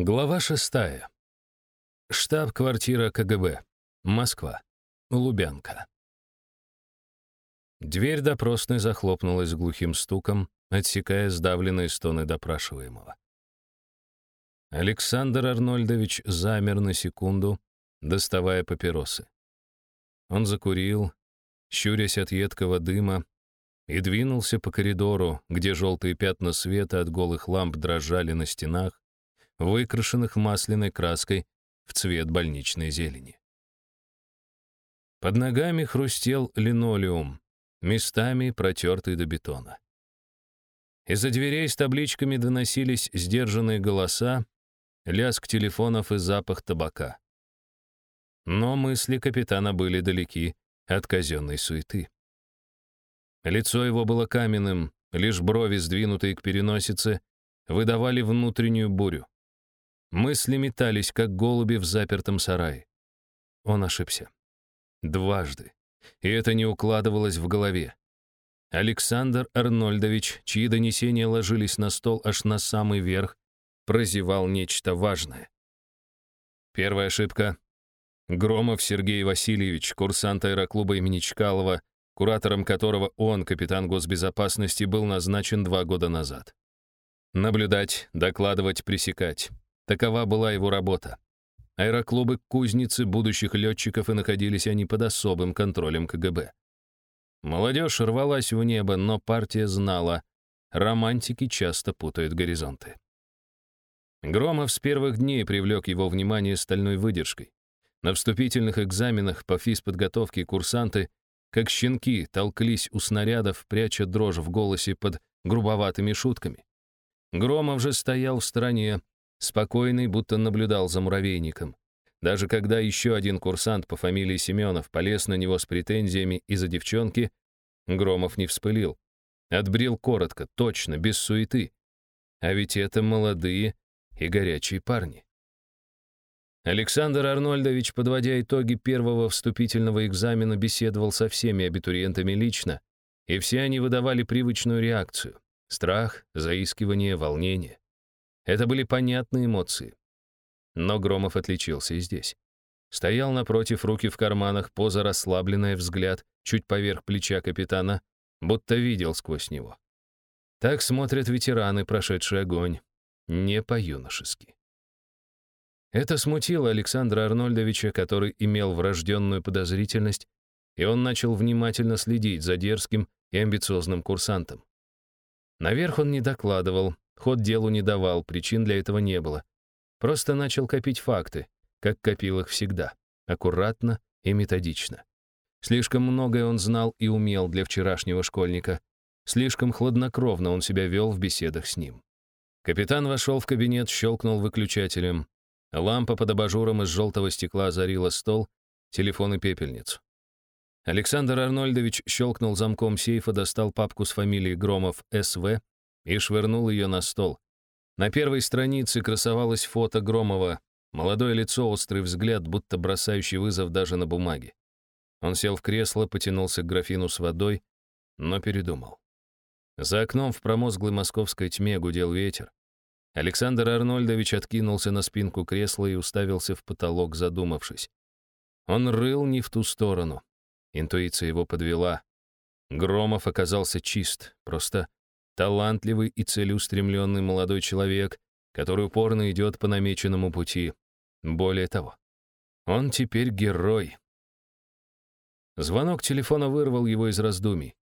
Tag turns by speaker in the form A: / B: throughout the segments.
A: Глава шестая. Штаб-квартира КГБ. Москва. Лубянка. Дверь допросной захлопнулась глухим стуком, отсекая сдавленные стоны допрашиваемого. Александр Арнольдович замер на секунду, доставая папиросы. Он закурил, щурясь от едкого дыма, и двинулся по коридору, где желтые пятна света от голых ламп дрожали на стенах, выкрашенных масляной краской в цвет больничной зелени. Под ногами хрустел линолеум, местами протертый до бетона. Из-за дверей с табличками доносились сдержанные голоса, лязг телефонов и запах табака. Но мысли капитана были далеки от казенной суеты. Лицо его было каменным, лишь брови, сдвинутые к переносице, выдавали внутреннюю бурю. Мысли метались, как голуби в запертом сарае. Он ошибся. Дважды. И это не укладывалось в голове. Александр Арнольдович, чьи донесения ложились на стол аж на самый верх, прозевал нечто важное. Первая ошибка. Громов Сергей Васильевич, курсант аэроклуба имени Чкалова, куратором которого он, капитан госбезопасности, был назначен два года назад. Наблюдать, докладывать, пресекать. Такова была его работа. Аэроклубы кузницы будущих летчиков и находились они под особым контролем КГБ. Молодежь рвалась в небо, но партия знала, романтики часто путают горизонты. Громов с первых дней привлек его внимание стальной выдержкой. На вступительных экзаменах по физподготовке курсанты, как щенки, толклись у снарядов, пряча дрожь в голосе под грубоватыми шутками. Громов же стоял в стороне, спокойный, будто наблюдал за муравейником. Даже когда еще один курсант по фамилии Семенов полез на него с претензиями из-за девчонки, Громов не вспылил. Отбрил коротко, точно, без суеты. А ведь это молодые и горячие парни. Александр Арнольдович, подводя итоги первого вступительного экзамена, беседовал со всеми абитуриентами лично, и все они выдавали привычную реакцию — страх, заискивание, волнение. Это были понятные эмоции. Но Громов отличился и здесь. Стоял напротив, руки в карманах, поза расслабленная, взгляд чуть поверх плеча капитана, будто видел сквозь него. Так смотрят ветераны, прошедшие огонь, не по-юношески. Это смутило Александра Арнольдовича, который имел врожденную подозрительность, и он начал внимательно следить за дерзким и амбициозным курсантом. Наверх он не докладывал, Ход делу не давал, причин для этого не было. Просто начал копить факты, как копил их всегда, аккуратно и методично. Слишком многое он знал и умел для вчерашнего школьника. Слишком хладнокровно он себя вел в беседах с ним. Капитан вошел в кабинет, щелкнул выключателем. Лампа под абажуром из желтого стекла озарила стол, телефон и пепельницу. Александр Арнольдович щелкнул замком сейфа, достал папку с фамилией Громов СВ и швырнул ее на стол. На первой странице красовалось фото Громова, молодое лицо, острый взгляд, будто бросающий вызов даже на бумаге. Он сел в кресло, потянулся к графину с водой, но передумал. За окном в промозглой московской тьме гудел ветер. Александр Арнольдович откинулся на спинку кресла и уставился в потолок, задумавшись. Он рыл не в ту сторону. Интуиция его подвела. Громов оказался чист, просто талантливый и целеустремленный молодой человек, который упорно идет по намеченному пути. Более того, он теперь герой. Звонок телефона вырвал его из раздумий.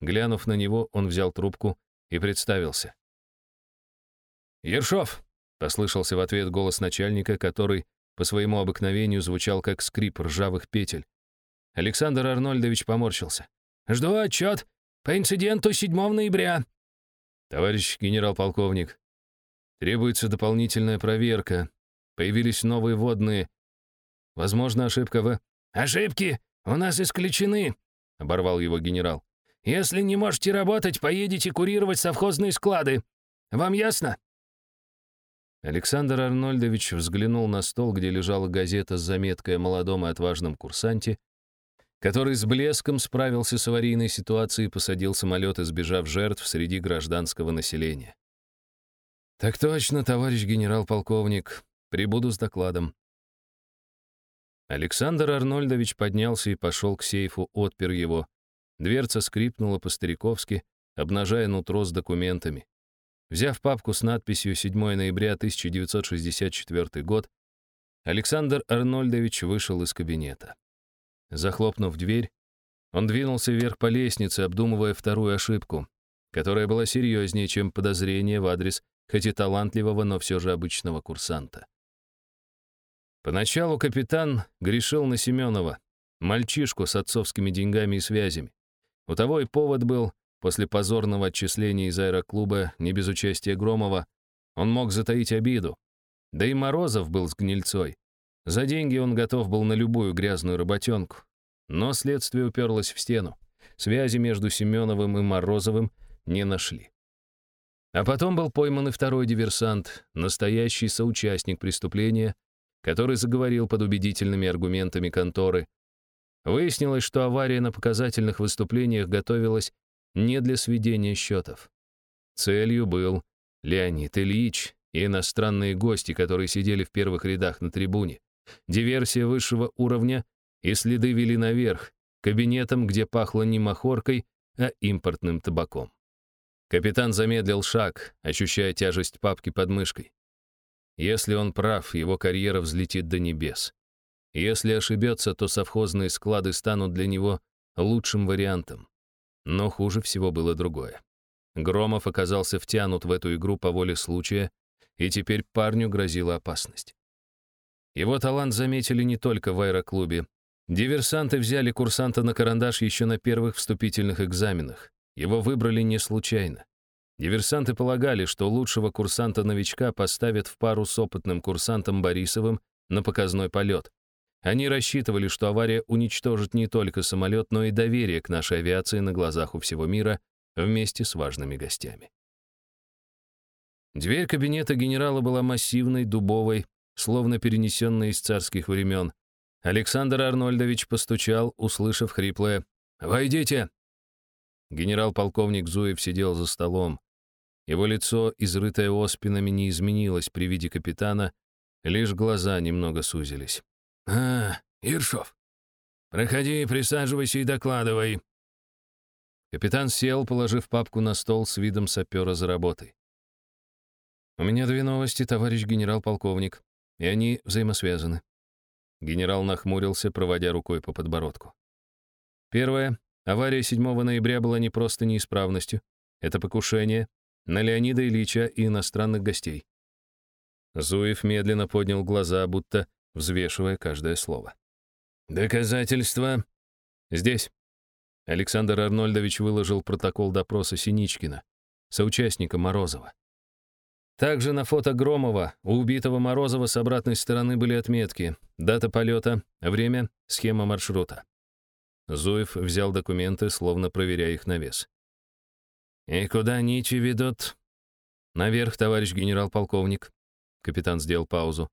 A: Глянув на него, он взял трубку и представился. «Ершов!» — послышался в ответ голос начальника, который по своему обыкновению звучал как скрип ржавых петель. Александр Арнольдович поморщился. «Жду отчет по инциденту 7 ноября. «Товарищ генерал-полковник, требуется дополнительная проверка. Появились новые водные. Возможно, ошибка в...» «Ошибки у нас исключены», — оборвал его генерал. «Если не можете работать, поедете курировать совхозные склады. Вам ясно?» Александр Арнольдович взглянул на стол, где лежала газета с заметкой о молодом и отважном курсанте, который с блеском справился с аварийной ситуацией и посадил самолет, избежав жертв среди гражданского населения. «Так точно, товарищ генерал-полковник. Прибуду с докладом». Александр Арнольдович поднялся и пошел к сейфу, отпер его. Дверца скрипнула по-стариковски, обнажая нутро с документами. Взяв папку с надписью «7 ноября 1964 год», Александр Арнольдович вышел из кабинета. Захлопнув дверь, он двинулся вверх по лестнице, обдумывая вторую ошибку, которая была серьезнее, чем подозрение в адрес хоть и талантливого, но все же обычного курсанта. Поначалу капитан грешил на Семенова, мальчишку с отцовскими деньгами и связями. У того и повод был, после позорного отчисления из аэроклуба не без участия Громова, он мог затаить обиду. Да и Морозов был с гнильцой. За деньги он готов был на любую грязную работенку. Но следствие уперлось в стену. Связи между Семеновым и Морозовым не нашли. А потом был пойман и второй диверсант, настоящий соучастник преступления, который заговорил под убедительными аргументами конторы. Выяснилось, что авария на показательных выступлениях готовилась не для сведения счетов. Целью был Леонид Ильич и иностранные гости, которые сидели в первых рядах на трибуне. Диверсия высшего уровня и следы вели наверх, кабинетом, где пахло не махоркой, а импортным табаком. Капитан замедлил шаг, ощущая тяжесть папки под мышкой. Если он прав, его карьера взлетит до небес. Если ошибется, то совхозные склады станут для него лучшим вариантом. Но хуже всего было другое. Громов оказался втянут в эту игру по воле случая, и теперь парню грозила опасность. Его талант заметили не только в аэроклубе. Диверсанты взяли курсанта на карандаш еще на первых вступительных экзаменах. Его выбрали не случайно. Диверсанты полагали, что лучшего курсанта-новичка поставят в пару с опытным курсантом Борисовым на показной полет. Они рассчитывали, что авария уничтожит не только самолет, но и доверие к нашей авиации на глазах у всего мира вместе с важными гостями. Дверь кабинета генерала была массивной, дубовой, словно перенесенной из царских времен. Александр Арнольдович постучал, услышав хриплое «Войдите!» Генерал-полковник Зуев сидел за столом. Его лицо, изрытое оспинами, не изменилось при виде капитана, лишь глаза немного сузились. «А, Ершов, проходи, присаживайся и докладывай». Капитан сел, положив папку на стол с видом сапера за работой. «У меня две новости, товарищ генерал-полковник, и они взаимосвязаны». Генерал нахмурился, проводя рукой по подбородку. Первое. Авария 7 ноября была не просто неисправностью. Это покушение на Леонида Ильича и иностранных гостей. Зуев медленно поднял глаза, будто взвешивая каждое слово. «Доказательства?» «Здесь». Александр Арнольдович выложил протокол допроса Синичкина, соучастника Морозова. Также на фото Громова у убитого Морозова с обратной стороны были отметки, дата полета, время, схема маршрута. Зуев взял документы, словно проверяя их на вес. «И куда нити ведут?» «Наверх, товарищ генерал-полковник». Капитан сделал паузу.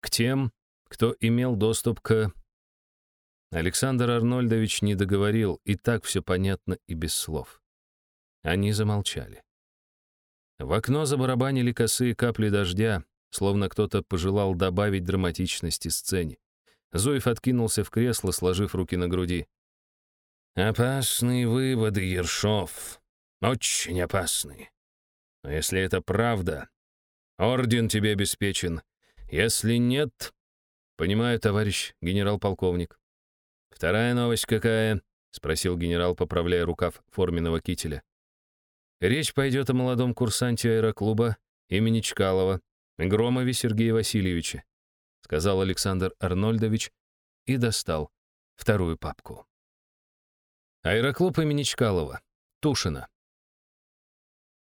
A: «К тем, кто имел доступ к...» Александр Арнольдович не договорил, и так все понятно и без слов. Они замолчали. В окно забарабанили косые капли дождя, словно кто-то пожелал добавить драматичности сцене. Зуев откинулся в кресло, сложив руки на груди. «Опасные выводы, Ершов. Очень опасные. Но если это правда, орден тебе обеспечен. Если нет...» «Понимаю, товарищ генерал-полковник». «Вторая новость какая?» — спросил генерал, поправляя рукав форменного кителя. «Речь пойдет о молодом курсанте аэроклуба имени Чкалова, Громове Сергея Васильевича сказал Александр Арнольдович и достал вторую папку. Аэроклуб имени Чкалова. Тушино.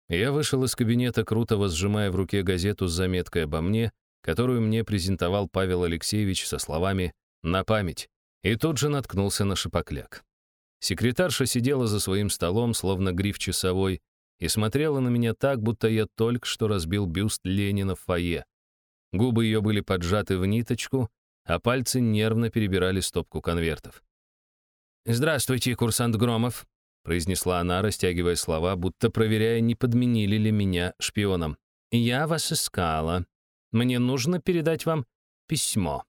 A: Я вышел из кабинета Крутого, сжимая в руке газету с заметкой обо мне, которую мне презентовал Павел Алексеевич со словами «на память», и тут же наткнулся на шипокляк. Секретарша сидела за своим столом, словно гриф часовой, и смотрела на меня так, будто я только что разбил бюст Ленина в фойе. Губы ее были поджаты в ниточку, а пальцы нервно перебирали стопку конвертов. «Здравствуйте, курсант Громов», — произнесла она, растягивая слова, будто проверяя, не подменили ли меня шпионом. я вас искала. Мне нужно передать вам письмо».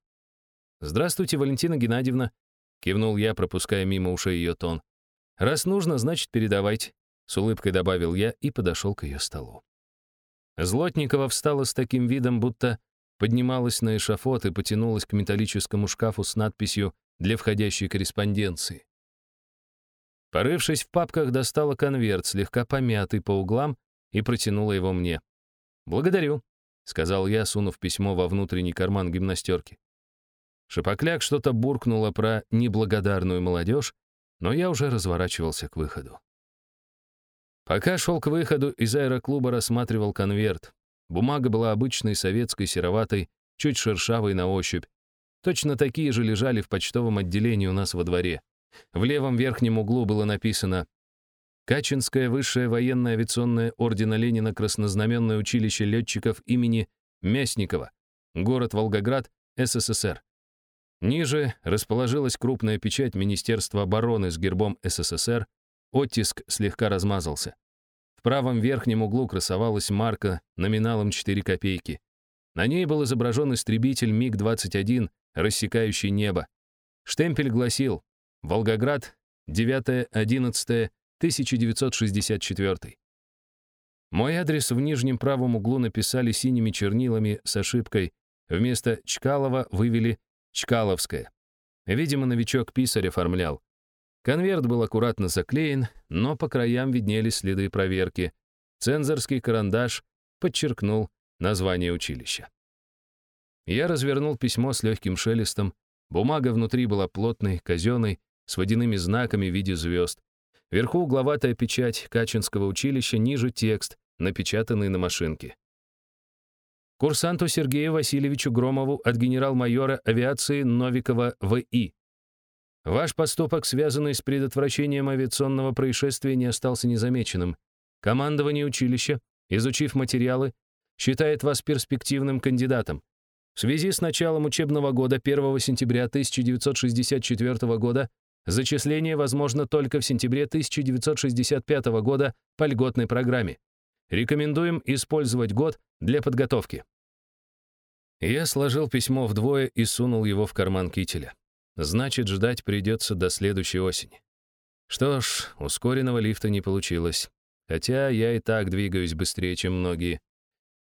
A: «Здравствуйте, Валентина Геннадьевна», — кивнул я, пропуская мимо ушей ее тон. «Раз нужно, значит, передавайте», — с улыбкой добавил я и подошел к ее столу. Злотникова встала с таким видом, будто поднималась на эшафот и потянулась к металлическому шкафу с надписью «Для входящей корреспонденции». Порывшись в папках, достала конверт, слегка помятый по углам, и протянула его мне. «Благодарю», — сказал я, сунув письмо во внутренний карман гимнастерки. Шапокляк что-то буркнула про неблагодарную молодежь, но я уже разворачивался к выходу. Пока шел к выходу, из аэроклуба рассматривал конверт. Бумага была обычной советской сероватой, чуть шершавой на ощупь. Точно такие же лежали в почтовом отделении у нас во дворе. В левом верхнем углу было написано Качинское высшее военное авиационное ордена Ленина краснознаменное училище летчиков имени Мясникова, город Волгоград, СССР. Ниже расположилась крупная печать Министерства обороны с гербом СССР, оттиск слегка размазался. В правом верхнем углу красовалась марка номиналом 4 копейки. На ней был изображен истребитель МиГ-21, рассекающий небо. Штемпель гласил «Волгоград, 9-11-1964». Мой адрес в нижнем правом углу написали синими чернилами с ошибкой. Вместо Чкалова вывели Чкаловская. Видимо, новичок писарь оформлял. Конверт был аккуратно заклеен, но по краям виднелись следы проверки. Цензорский карандаш подчеркнул название училища. Я развернул письмо с легким шелестом. Бумага внутри была плотной, казенной, с водяными знаками в виде звезд. Вверху угловатая печать Качинского училища, ниже текст, напечатанный на машинке. Курсанту Сергею Васильевичу Громову от генерал-майора авиации Новикова В.И. Ваш поступок, связанный с предотвращением авиационного происшествия, не остался незамеченным. Командование училища, изучив материалы, считает вас перспективным кандидатом. В связи с началом учебного года 1 сентября 1964 года зачисление возможно только в сентябре 1965 года по льготной программе. Рекомендуем использовать год для подготовки. Я сложил письмо вдвое и сунул его в карман кителя. Значит, ждать придется до следующей осени. Что ж, ускоренного лифта не получилось. Хотя я и так двигаюсь быстрее, чем многие.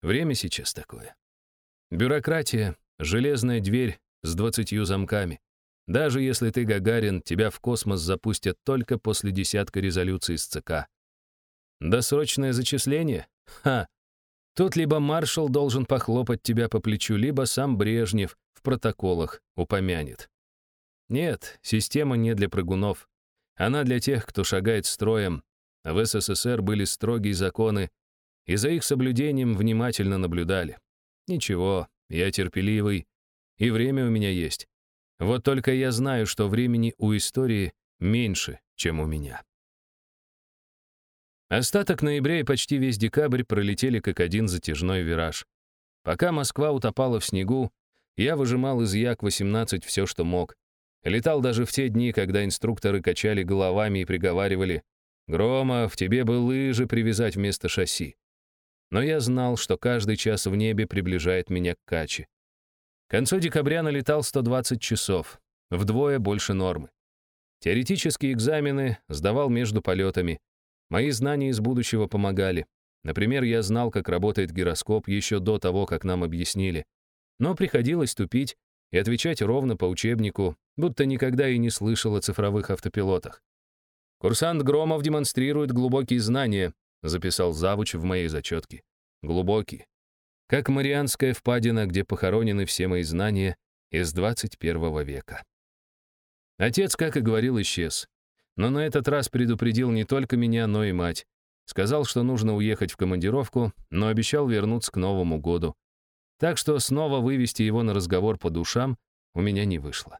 A: Время сейчас такое. Бюрократия — железная дверь с двадцатью замками. Даже если ты Гагарин, тебя в космос запустят только после десятка резолюций из ЦК. Досрочное зачисление? Ха! Тут либо маршал должен похлопать тебя по плечу, либо сам Брежнев в протоколах упомянет. Нет, система не для прыгунов. Она для тех, кто шагает строем. В СССР были строгие законы, и за их соблюдением внимательно наблюдали. Ничего, я терпеливый, и время у меня есть. Вот только я знаю, что времени у истории меньше, чем у меня. Остаток ноября и почти весь декабрь пролетели как один затяжной вираж. Пока Москва утопала в снегу, я выжимал из Як-18 все, что мог. Летал даже в те дни, когда инструкторы качали головами и приговаривали «Громов, тебе бы лыжи привязать вместо шасси». Но я знал, что каждый час в небе приближает меня к каче. К концу декабря налетал 120 часов, вдвое больше нормы. Теоретические экзамены сдавал между полетами — Мои знания из будущего помогали. Например, я знал, как работает гироскоп еще до того, как нам объяснили. Но приходилось тупить и отвечать ровно по учебнику, будто никогда и не слышал о цифровых автопилотах. «Курсант Громов демонстрирует глубокие знания», записал завуч в моей зачетке. «Глубокие. Как Марианская впадина, где похоронены все мои знания из 21 века». Отец, как и говорил, исчез. Но на этот раз предупредил не только меня, но и мать. Сказал, что нужно уехать в командировку, но обещал вернуться к Новому году. Так что снова вывести его на разговор по душам у меня не вышло.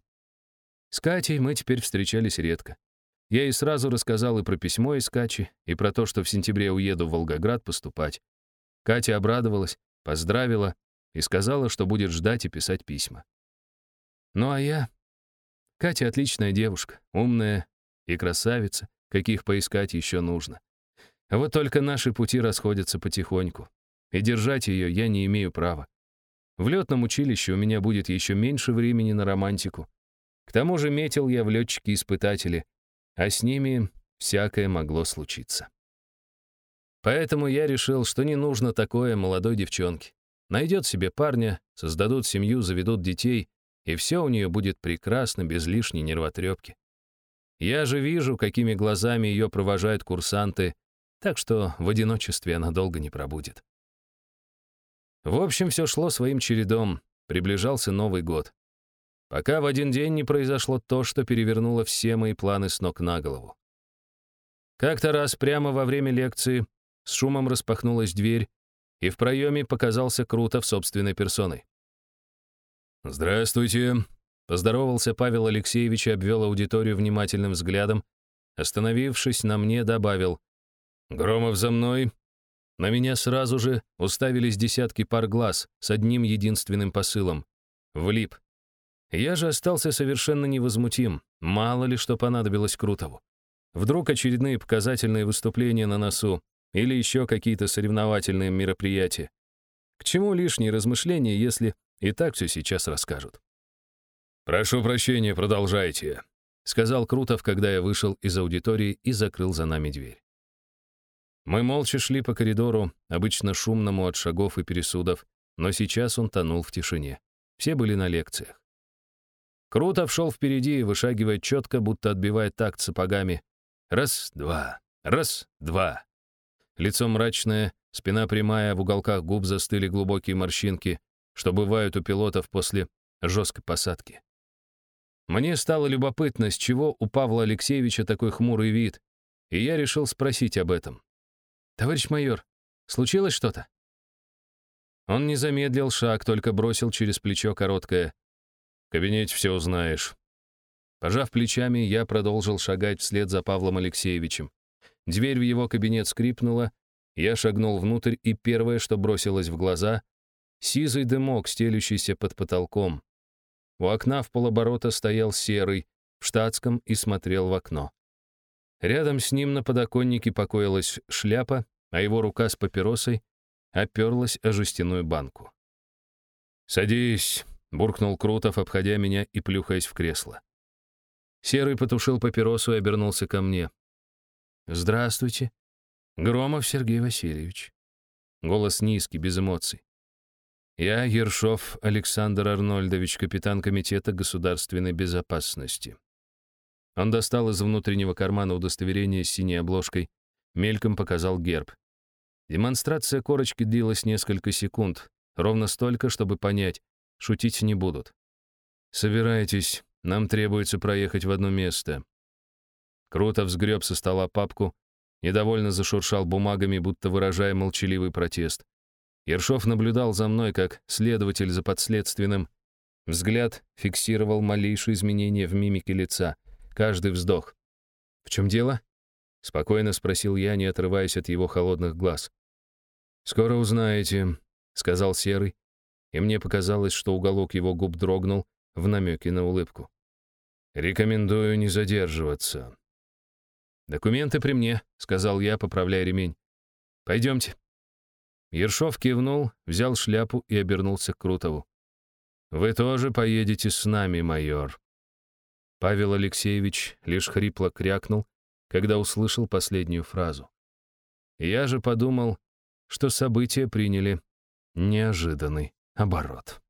A: С Катей мы теперь встречались редко. Я ей сразу рассказал и про письмо из Качи, и про то, что в сентябре уеду в Волгоград поступать. Катя обрадовалась, поздравила и сказала, что будет ждать и писать письма. Ну а я... Катя отличная девушка, умная, и красавица, каких поискать еще нужно. Вот только наши пути расходятся потихоньку. и держать ее я не имею права. В летном училище у меня будет еще меньше времени на романтику. К тому же метил я в летчики-испытатели, а с ними всякое могло случиться. Поэтому я решил, что не нужно такое молодой девчонке. Найдет себе парня, создадут семью, заведут детей, и все у нее будет прекрасно, без лишней нервотрепки. Я же вижу, какими глазами ее провожают курсанты, так что в одиночестве она долго не пробудет. В общем, все шло своим чередом, приближался Новый год. Пока в один день не произошло то, что перевернуло все мои планы с ног на голову. Как-то раз прямо во время лекции с шумом распахнулась дверь, и в проеме показался Крутов собственной персоной. «Здравствуйте», — поздоровался Павел Алексеевич и обвел аудиторию внимательным взглядом, остановившись на мне, добавил «Громов за мной». На меня сразу же уставились десятки пар глаз с одним единственным посылом — влип. Я же остался совершенно невозмутим, мало ли что понадобилось Крутову. Вдруг очередные показательные выступления на носу или еще какие-то соревновательные мероприятия. К чему лишние размышления, если и так все сейчас расскажут? «Прошу прощения, продолжайте», — сказал Крутов, когда я вышел из аудитории и закрыл за нами дверь. Мы молча шли по коридору, обычно шумному от шагов и пересудов, но сейчас он тонул в тишине. Все были на лекциях. Крутов шел впереди, вышагивая четко, будто отбивая такт сапогами. Раз, два, раз, два. Лицо мрачное, спина прямая, в уголках губ застыли глубокие морщинки, что бывают у пилотов после жесткой посадки. Мне стало любопытно, с чего у Павла Алексеевича такой хмурый вид, и я решил спросить об этом. «Товарищ майор, случилось что-то?» Он не замедлил шаг, только бросил через плечо короткое. «В кабинете все узнаешь». Пожав плечами, я продолжил шагать вслед за Павлом Алексеевичем. Дверь в его кабинет скрипнула, я шагнул внутрь, и первое, что бросилось в глаза — сизый дымок, стелющийся под потолком. У окна в полоборота стоял серый, в штатском, и смотрел в окно. Рядом с ним на подоконнике покоилась шляпа, а его рука с папиросой оперлась о жестяную банку. «Садись», — буркнул Крутов, обходя меня и плюхаясь в кресло. Серый потушил папиросу и обернулся ко мне. «Здравствуйте. Громов Сергей Васильевич». Голос низкий, без эмоций. «Я Ершов Александр Арнольдович, капитан Комитета государственной безопасности». Он достал из внутреннего кармана удостоверение с синей обложкой, мельком показал герб. Демонстрация корочки длилась несколько секунд, ровно столько, чтобы понять, шутить не будут. «Собирайтесь, нам требуется проехать в одно место. Круто взгреб со стола папку, недовольно зашуршал бумагами, будто выражая молчаливый протест. Ершов наблюдал за мной, как следователь за подследственным. Взгляд фиксировал малейшие изменения в мимике лица, каждый вздох. «В чем дело?» — спокойно спросил я, не отрываясь от его холодных глаз. «Скоро узнаете», — сказал Серый, и мне показалось, что уголок его губ дрогнул в намеке на улыбку. «Рекомендую не задерживаться». «Документы при мне», — сказал я, поправляя ремень. «Пойдемте». Ершов кивнул, взял шляпу и обернулся к Крутову. «Вы тоже поедете с нами, майор». Павел Алексеевич лишь хрипло крякнул, когда услышал последнюю фразу. Я же подумал, что события приняли неожиданный оборот.